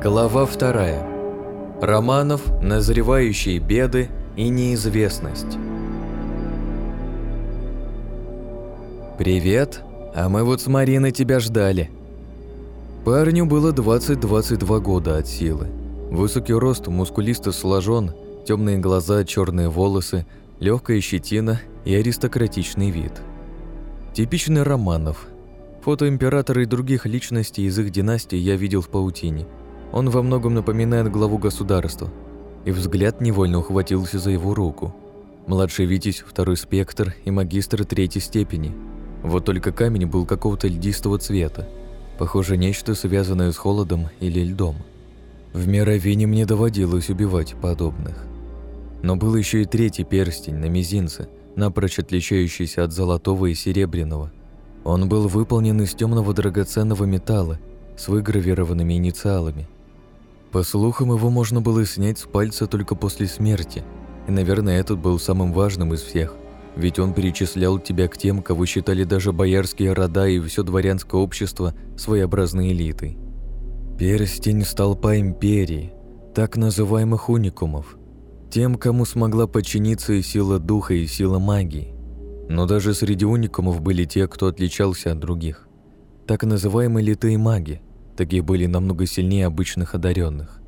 Глава вторая. Романов, назревающие беды и неизвестность. «Привет, а мы вот с Мариной тебя ждали». Парню было 20-22 года от силы. Высокий рост, мускулисто сложен, темные глаза, черные волосы, легкая щетина и аристократичный вид. Типичный Романов. Фото императора и других личностей из их династии я видел в паутине – он во многом напоминает главу государства, и взгляд невольно ухватился за его руку. Младший Витязь, второй спектр и магистр третьей степени. Вот только камень был какого-то льдистого цвета. Похоже, нечто связанное с холодом или льдом. В Мировине мне доводилось убивать подобных. Но был еще и третий перстень на мизинце, напрочь отличающийся от золотого и серебряного. Он был выполнен из темного драгоценного металла с выгравированными инициалами – по слухам, его можно было снять с пальца только после смерти. И, наверное, этот был самым важным из всех. Ведь он перечислял тебя к тем, кого считали даже боярские рода и все дворянское общество своеобразной элитой. Перстень – столпа империи, так называемых уникумов. Тем, кому смогла подчиниться и сила духа, и сила магии. Но даже среди уникумов были те, кто отличался от других. Так называемые литые маги – Такие были намного сильнее обычных одаренных.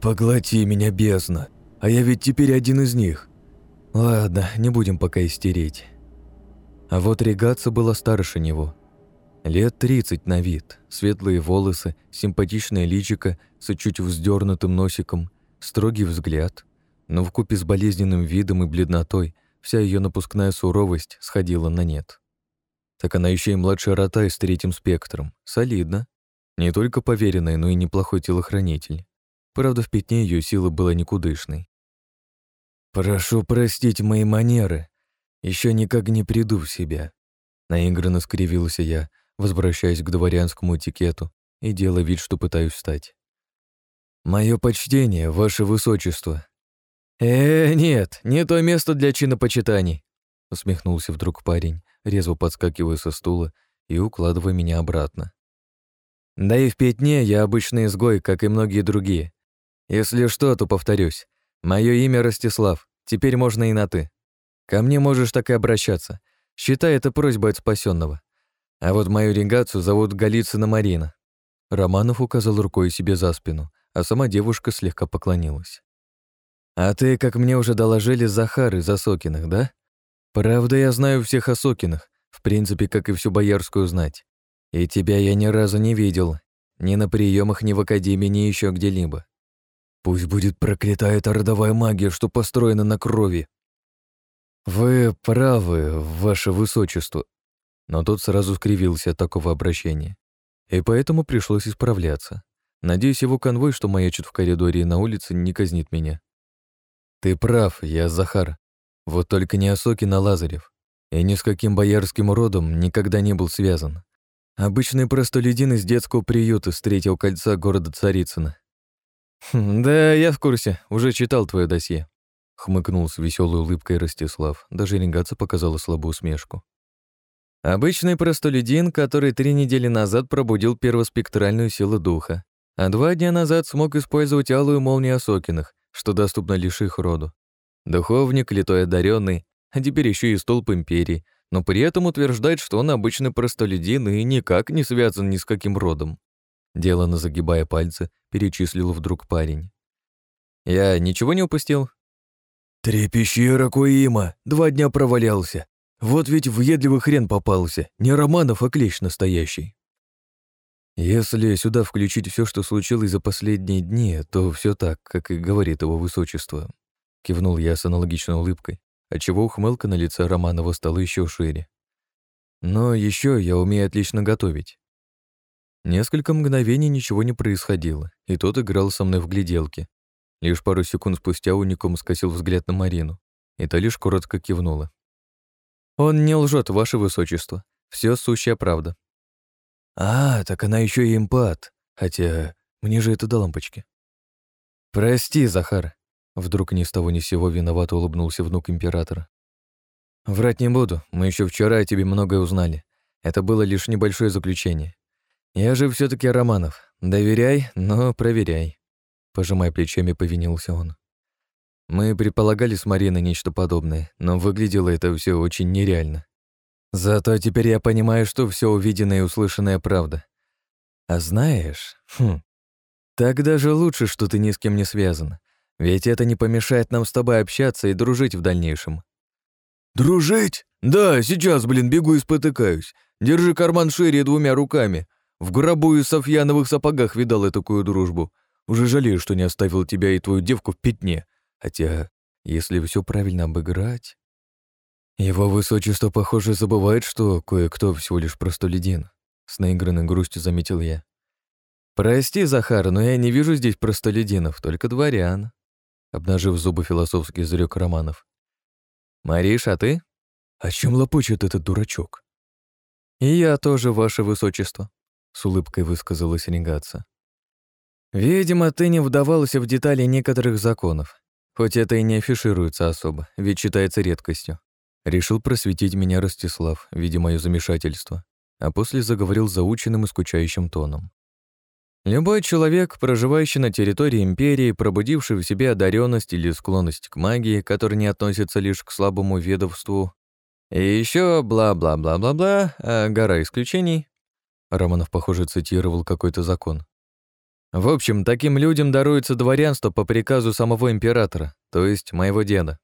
«Поглоти меня, бездна, а я ведь теперь один из них». Ладно, не будем пока истереть. А вот Регаца была старше него. Лет тридцать на вид, светлые волосы, симпатичное личико с чуть вздернутым носиком, строгий взгляд. Но вкупе с болезненным видом и бледнотой вся ее напускная суровость сходила на нет. Так она еще и младшая рота с третьим спектром. Солидно. Не только поверенный, но и неплохой телохранитель. Правда, в пятне ее сила была никудышной. «Прошу простить мои манеры. Еще никак не приду в себя». Наигранно скривился я, возвращаясь к дворянскому этикету и делая вид, что пытаюсь встать. «Мое почтение, ваше высочество». «Э, нет, не то место для чинопочитаний», усмехнулся вдруг парень, резво подскакивая со стула и укладывая меня обратно. Да и в пятне я обычный изгой, как и многие другие. Если что, то повторюсь. Мое имя Ростислав, теперь можно и на «ты». Ко мне можешь так и обращаться. Считай это просьбой от спасенного. А вот мою регацию зовут Голицына Марина». Романов указал рукой себе за спину, а сама девушка слегка поклонилась. «А ты, как мне уже доложили, Захар из Осокиных, да? Правда, я знаю всех Осокиных, в принципе, как и всю боярскую знать. И тебя я ни разу не видел, ни на приемах, ни в академии, ни еще где-либо. Пусть будет проклята эта родовая магия, что построена на крови. Вы правы, ваше высочество. Но тот сразу скривился от такого обращения. И поэтому пришлось исправляться. Надеюсь, его конвой, что маячит в коридоре и на улице, не казнит меня. Ты прав, я Захар. Вот только не Осокин, а Лазарев. И ни с каким боярским родом никогда не был связан. Обычный простолюдин из детского приюта третьего кольца города Царицына. Хм, «Да, я в курсе, уже читал твое досье», — хмыкнул с веселой улыбкой Ростислав. Даже регаться показала слабую усмешку. «Обычный простолюдин, который три недели назад пробудил первоспектральную силу духа, а два дня назад смог использовать алую молнию Осокиных, что доступно лишь их роду. Духовник, литой одаренный, а теперь еще и столб империи, но при этом утверждает, что он обычный простолюдин и никак не связан ни с каким родом. Делано загибая пальцы, перечислил вдруг парень. «Я ничего не упустил?» «Три пещеры Куима, два дня провалялся. Вот ведь въедливый хрен попался, не Романов, а клещ настоящий». «Если сюда включить все, что случилось за последние дни, то все так, как и говорит его высочество», — кивнул я с аналогичной улыбкой, отчего ухмылка на лице Романова стала еще шире. Но еще я умею отлично готовить. Несколько мгновений ничего не происходило, и тот играл со мной в гляделки. Лишь пару секунд спустя уникум скосил взгляд на Марину, и та лишь коротко кивнула. «Он не лжет, ваше высочество. Все сущая правда». «А, так она еще и импат. Хотя мне же это до лампочки». «Прости, Захар», Вдруг ни с того ни сего виновато улыбнулся внук императора. «Врать не буду, мы еще вчера о тебе многое узнали. Это было лишь небольшое заключение. Я же все таки Романов, Доверяй, но проверяй. Пожимая плечами, повинился он. Мы предполагали с Мариной нечто подобное, но выглядело это все очень нереально. Зато теперь я понимаю, что все увиденное и услышанное правда. А знаешь, хм, так даже лучше, что ты ни с кем не связан. Ведь это не помешает нам с тобой общаться и дружить в дальнейшем. Дружить? Да, сейчас, блин, бегу и спотыкаюсь. Держи карман шире двумя руками. В гробу и софьяновых сапогах видал я такую дружбу. Уже жалею, что не оставил тебя и твою девку в пятне. Хотя, если все правильно обыграть... Его высочество, похоже, забывает, что кое-кто всего лишь простолюдин. С наигранной грустью заметил я. «Прости, Захар, но я не вижу здесь простолюдинов, только дворян», обнажив зубы философский зрёк Романов. «Мариш, а ты?» «О чем лопочет этот дурачок?» «И я тоже, ваше высочество», — с улыбкой высказалась регация. «Видимо, ты не вдавался в детали некоторых законов, хоть это и не афишируется особо, ведь считается редкостью. Решил просветить меня Ростислав, видя моё замешательство, а после заговорил заученным и скучающим тоном. Любой человек, проживающий на территории империи, пробудивший в себе одаренность или склонность к магии, который не относится лишь к слабому ведовству, и еще бла-бла-бла-бла-бла, а гора исключений. Романов, похоже, цитировал какой-то закон. В общем, таким людям даруется дворянство по приказу самого императора, то есть моего деда.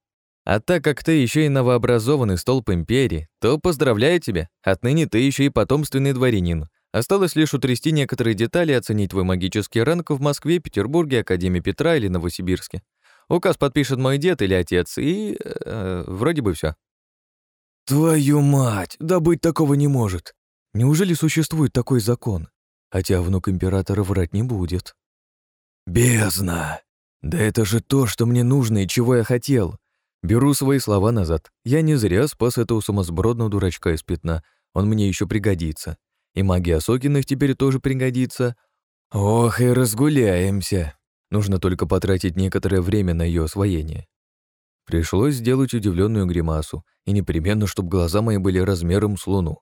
А так как ты еще и новообразованный столб империи, то поздравляю тебя, отныне ты еще и потомственный дворянин. Осталось лишь утрясти некоторые детали и оценить твой магический ранг в Москве, Петербурге, Академии Петра или Новосибирске. Указ подпишет мой дед или отец, и... Э, вроде бы все. «Твою мать! Да быть такого не может! Неужели существует такой закон? Хотя внук императора врать не будет». «Бездна! Да это же то, что мне нужно и чего я хотел!» Беру свои слова назад. Я не зря спас этого сумасбродного дурачка из пятна. Он мне еще пригодится. И магия Сокиных теперь тоже пригодится. Ох, и разгуляемся. Нужно только потратить некоторое время на ее освоение. Пришлось сделать удивленную гримасу, и непременно, чтобы глаза мои были размером с луну.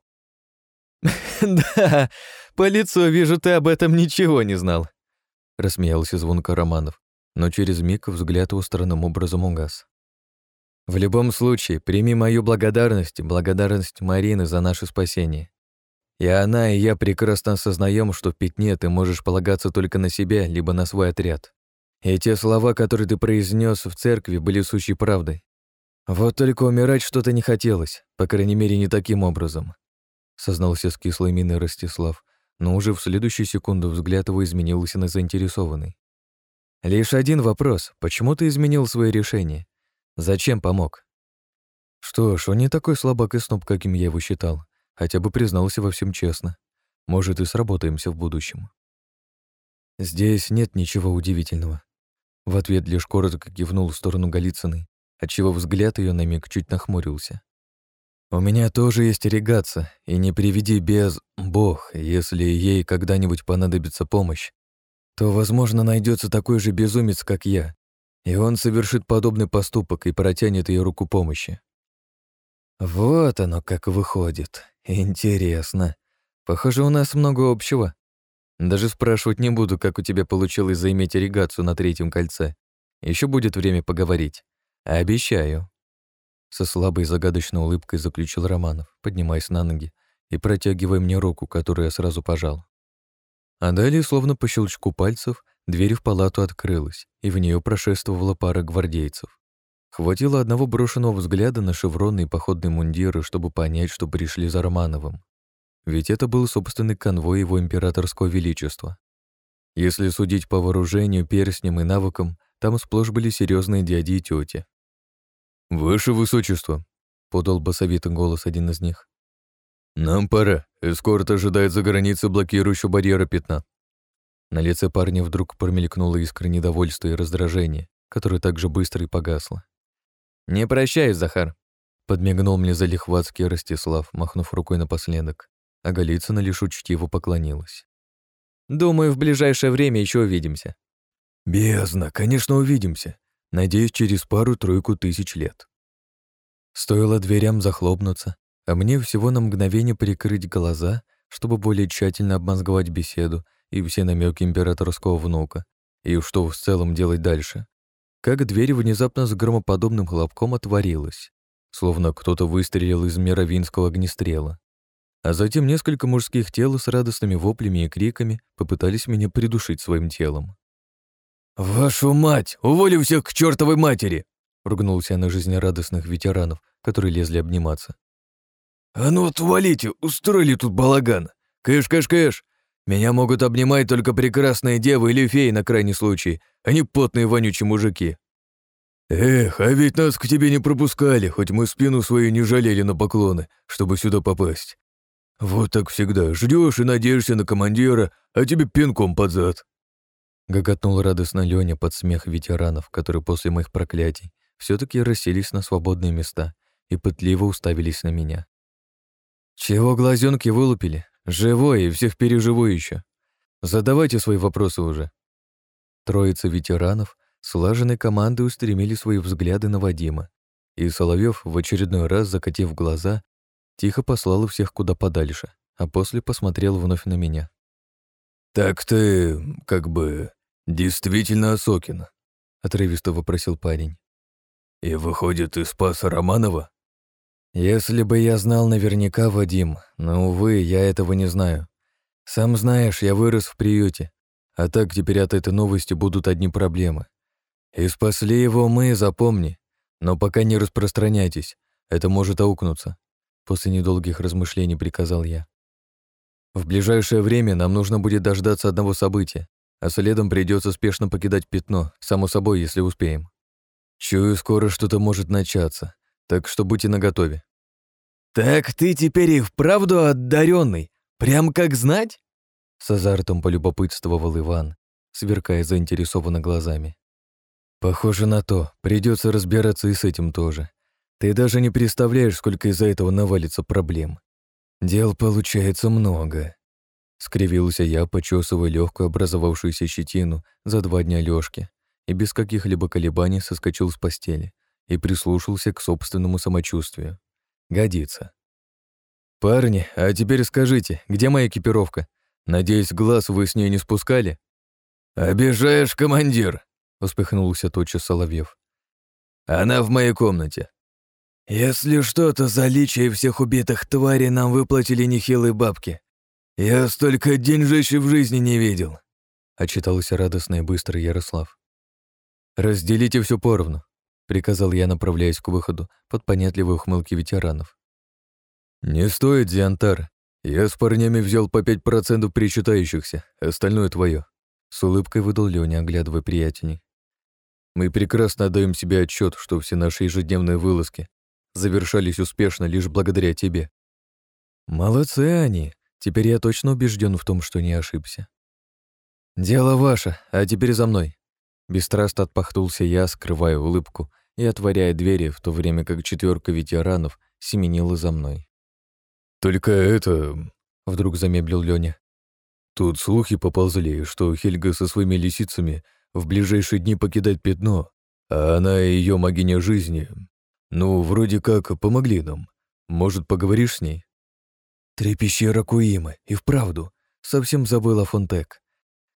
«Да, по лицу вижу, ты об этом ничего не знал», — рассмеялся звонко Романов, но через миг взгляд его странным образом угас. В любом случае, прими мою благодарность, благодарность Марины за наше спасение. И она, и я прекрасно осознаем, что в пятне ты можешь полагаться только на себя, либо на свой отряд. И те слова, которые ты произнес в церкви, были сущей правдой. Вот только умирать что-то не хотелось, по крайней мере, не таким образом. Сознался с кислой миной Ростислав, но уже в следующую секунду взгляд его изменился на заинтересованный. Лишь один вопрос. Почему ты изменил свое решение? Зачем помог? Что ж, он не такой слабак и сноб, каким я его считал. Хотя бы признался во всем честно. Может, и сработаемся в будущем. Здесь нет ничего удивительного. В ответ лишь коротко кивнул в сторону Голицыной, отчего взгляд ее на миг чуть нахмурился. «У меня тоже есть ирригация, и не приведи без Бог, если ей когда-нибудь понадобится помощь, то, возможно, найдется такой же безумец, как я, и он совершит подобный поступок и протянет ее руку помощи. Вот оно как выходит. Интересно. Похоже, у нас много общего. Даже спрашивать не буду, как у тебя получилось заиметь ирригацию на третьем кольце. Еще будет время поговорить. Обещаю. Со слабой загадочной улыбкой заключил Романов, поднимаясь на ноги и протягивая мне руку, которую я сразу пожал. А далее, словно по щелчку пальцев, Дверь в палату открылась, и в нее прошествовала пара гвардейцев. Хватило одного брошенного взгляда на шевронные походные мундиры, чтобы понять, что пришли за Романовым. Ведь это был собственный конвой его императорского величества. Если судить по вооружению, перстням и навыкам, там сплошь были серьезные дяди и тети. «Ваше высочество», — подал басовитый голос один из них. «Нам пора. Эскорт ожидает за границей блокирующего барьера пятна. На лице парня вдруг промелькнуло искра недовольства и раздражения, которое так же быстро и погасло. «Не прощаюсь, Захар», — подмигнул мне залихватский Ростислав, махнув рукой напоследок, а Голицына лишь учтиво поклонилась. «Думаю, в ближайшее время еще увидимся». «Бездна, конечно, увидимся. Надеюсь, через пару-тройку тысяч лет». Стоило дверям захлопнуться, а мне всего на мгновение прикрыть глаза, чтобы более тщательно обмозговать беседу и все намеки императорского внука, и что в целом делать дальше. Как дверь внезапно с громоподобным хлопком отворилась, словно кто-то выстрелил из мировинского огнестрела. А затем несколько мужских тел с радостными воплями и криками попытались меня придушить своим телом. «Вашу мать! Уволю всех к чертовой матери!» ругнулся я на жизнерадостных ветеранов, которые лезли обниматься. «А ну отвалите! Устроили тут балаган! Кэш, кэш, кэш! Меня могут обнимать только прекрасные девы или феи на крайний случай, а не потные вонючие мужики!» «Эх, а ведь нас к тебе не пропускали, хоть мы спину свою не жалели на поклоны, чтобы сюда попасть. Вот так всегда, ждешь и надеешься на командира, а тебе пинком под зад». Гоготнул радостно Лёня под смех ветеранов, которые после моих проклятий все таки расселись на свободные места и пытливо уставились на меня. «Чего глазенки вылупили? Живой и всех переживу еще. Задавайте свои вопросы уже». Троица ветеранов слаженной командой устремили свои взгляды на Вадима, и Соловьев, в очередной раз закатив глаза, тихо послал всех куда подальше, а после посмотрел вновь на меня. «Так ты, как бы, действительно Осокин?» — отрывисто вопросил парень. «И выходит, ты спас Романова?» «Если бы я знал наверняка, Вадим, но, увы, я этого не знаю. Сам знаешь, я вырос в приюте, а так теперь от этой новости будут одни проблемы. И спасли его мы, запомни, но пока не распространяйтесь, это может аукнуться», после недолгих размышлений приказал я. «В ближайшее время нам нужно будет дождаться одного события, а следом придется спешно покидать пятно, само собой, если успеем. Чую, скоро что-то может начаться, так что будьте наготове. «Так ты теперь и вправду одаренный, прям как знать?» С азартом полюбопытствовал Иван, сверкая заинтересованно глазами. «Похоже на то, придется разбираться и с этим тоже. Ты даже не представляешь, сколько из-за этого навалится проблем. Дел получается много». Скривился я, почесывая легкую образовавшуюся щетину за два дня Лёшки и без каких-либо колебаний соскочил с постели и прислушался к собственному самочувствию. Годится. «Парни, а теперь скажите, где моя экипировка? Надеюсь, глаз вы с ней не спускали?» «Обижаешь, командир!» — успехнулся тотчас Соловьев. «Она в моей комнате». «Если что-то за личие всех убитых тварей нам выплатили нехилые бабки. Я столько деньжищ в жизни не видел», — отчитался радостно и быстро Ярослав. «Разделите все поровну», — приказал я, направляясь к выходу под понятливые ухмылки ветеранов. «Не стоит, Зиантар. Я с парнями взял по пять процентов причитающихся, остальное твое. С улыбкой выдал Лёня, оглядывая приятелей. «Мы прекрасно отдаем себе отчет, что все наши ежедневные вылазки завершались успешно лишь благодаря тебе». «Молодцы они. Теперь я точно убежден в том, что не ошибся». «Дело ваше, а теперь за мной». Бесстрастно отпахнулся я, скрывая улыбку и отворяя двери, в то время как четверка ветеранов семенила за мной. «Только это...» — вдруг замедлил Лёня. «Тут слухи поползли, что Хельга со своими лисицами в ближайшие дни покидает пятно, а она и её могиня жизни. Ну, вроде как помогли нам. Может, поговоришь с ней?» «Три пещеры Куимы, и вправду. Совсем забыла Фонтек.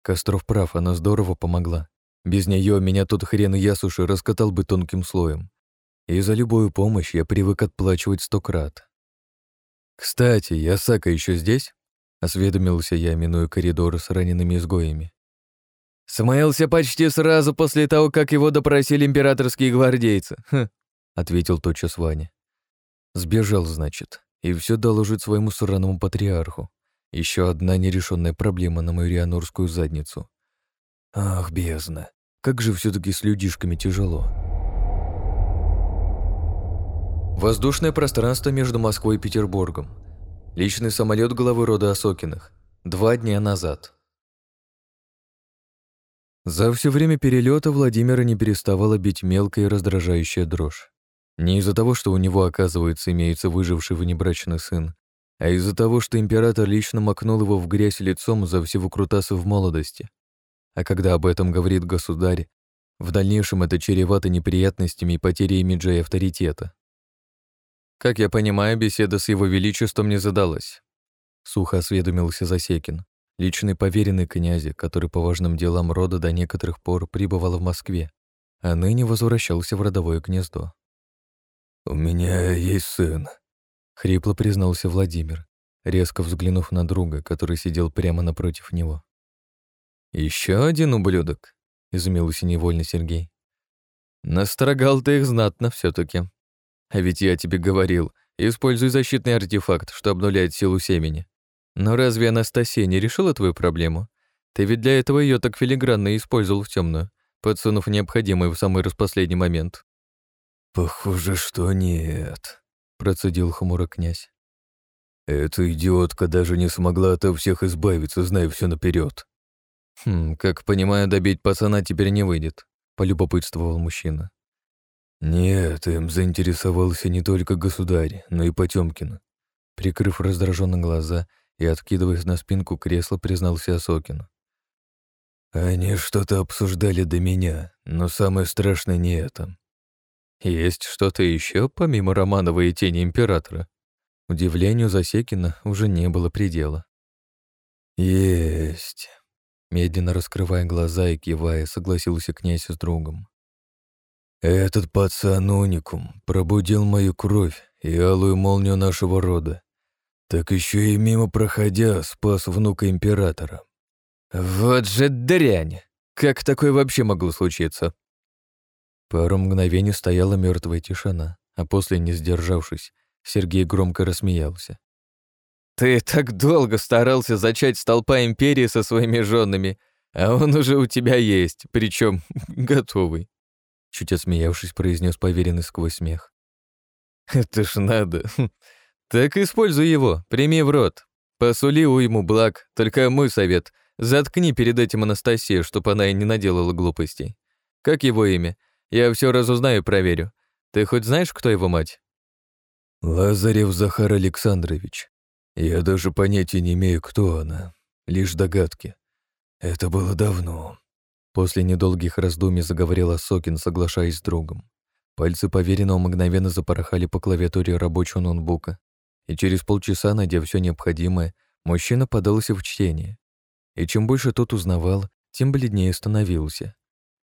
Костров прав, она здорово помогла. Без нее меня тот хрен Ясуши раскатал бы тонким слоем. И за любую помощь я привык отплачивать сто крат. «Кстати, Ясака еще здесь?» — осведомился я, минуя коридор с ранеными изгоями. «Смылся почти сразу после того, как его допросили императорские гвардейцы», хм, — ответил тотчас Ваня. «Сбежал, значит, и все доложит своему сраному патриарху. Еще одна нерешенная проблема на мою рианорскую задницу. Ах, бездна. Как же все таки с людишками тяжело. Воздушное пространство между Москвой и Петербургом. Личный самолет главы рода Осокиных. Два дня назад. За все время перелета Владимира не переставала бить мелкая и раздражающая дрожь. Не из-за того, что у него, оказывается, имеется выживший внебрачный сын, а из-за того, что император лично макнул его в грязь лицом за все выкрутасы в молодости. А когда об этом говорит государь, в дальнейшем это чревато неприятностями и потерей имиджа и авторитета. Как я понимаю, беседа с его величеством не задалась. Сухо осведомился Засекин, личный поверенный князя, который по важным делам рода до некоторых пор пребывал в Москве, а ныне возвращался в родовое гнездо. «У меня есть сын», — хрипло признался Владимир, резко взглянув на друга, который сидел прямо напротив него. Еще один ублюдок», — изумился невольно Сергей. «Настрогал ты их знатно все таки А ведь я тебе говорил, используй защитный артефакт, что обнуляет силу семени. Но разве Анастасия не решила твою проблему? Ты ведь для этого ее так филигранно использовал в темную, подсунув необходимый в самый распоследний момент». «Похоже, что нет», — процедил хмуро князь. «Эта идиотка даже не смогла ото всех избавиться, зная все наперед. «Хм, как понимаю, добить пацана теперь не выйдет», — полюбопытствовал мужчина. «Нет, им заинтересовался не только государь, но и Потёмкин». Прикрыв раздраженно глаза и откидываясь на спинку кресла, признался Осокин. «Они что-то обсуждали до меня, но самое страшное не это. Есть что-то еще помимо Романова и тени императора?» Удивлению Засекина уже не было предела. «Есть», Медленно раскрывая глаза и кивая, согласился князь с другом. «Этот пацан уникум пробудил мою кровь и алую молнию нашего рода. Так еще и мимо проходя спас внука императора». «Вот же дрянь! Как такое вообще могло случиться?» Пару мгновений стояла мертвая тишина, а после, не сдержавшись, Сергей громко рассмеялся. Ты так долго старался зачать столпа империи со своими женами, а он уже у тебя есть, причем готовый. Чуть отсмеявшись, произнес поверенный сквозь смех. Это ж надо. Так используй его, прими в рот. Посули ему благ, только мой совет. Заткни перед этим Анастасию, чтобы она и не наделала глупостей. Как его имя? Я все разузнаю и проверю. Ты хоть знаешь, кто его мать? Лазарев Захар Александрович. Я даже понятия не имею, кто она. Лишь догадки. Это было давно. После недолгих раздумий заговорила Сокин, соглашаясь с другом. Пальцы поверенного мгновенно запорохали по клавиатуре рабочего ноутбука, и через полчаса, найдя все необходимое, мужчина подался в чтение. И чем больше тот узнавал, тем бледнее становился.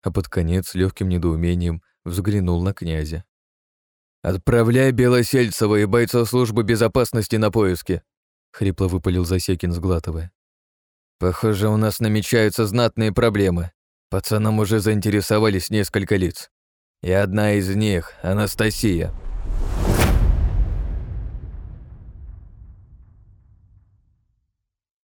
А под конец легким недоумением взглянул на князя. «Отправляй Белосельцева и бойцов службы безопасности на поиски», — хрипло выпалил Засекин, сглатывая. «Похоже, у нас намечаются знатные проблемы. Пацанам уже заинтересовались несколько лиц. И одна из них — Анастасия.